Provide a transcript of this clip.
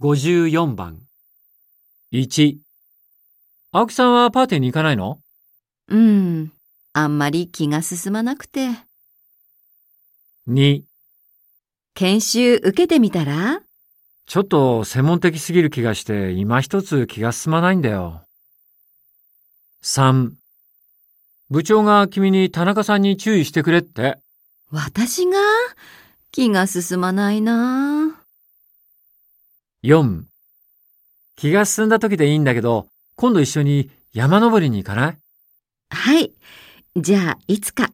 54番。1、青木さんはパーティーに行かないの？うん。あんまり気が進まなくて。?2、研修受けてみたら？ちょっと専門的すぎる気がして今一つ気が進まないんだよ。3、部長が君に田中さんに注意してくれって。私が？気が進まないな4、気が進んだ時でいいんだけど、今度一緒に山登りに行かない？はい。じゃあ、いつか。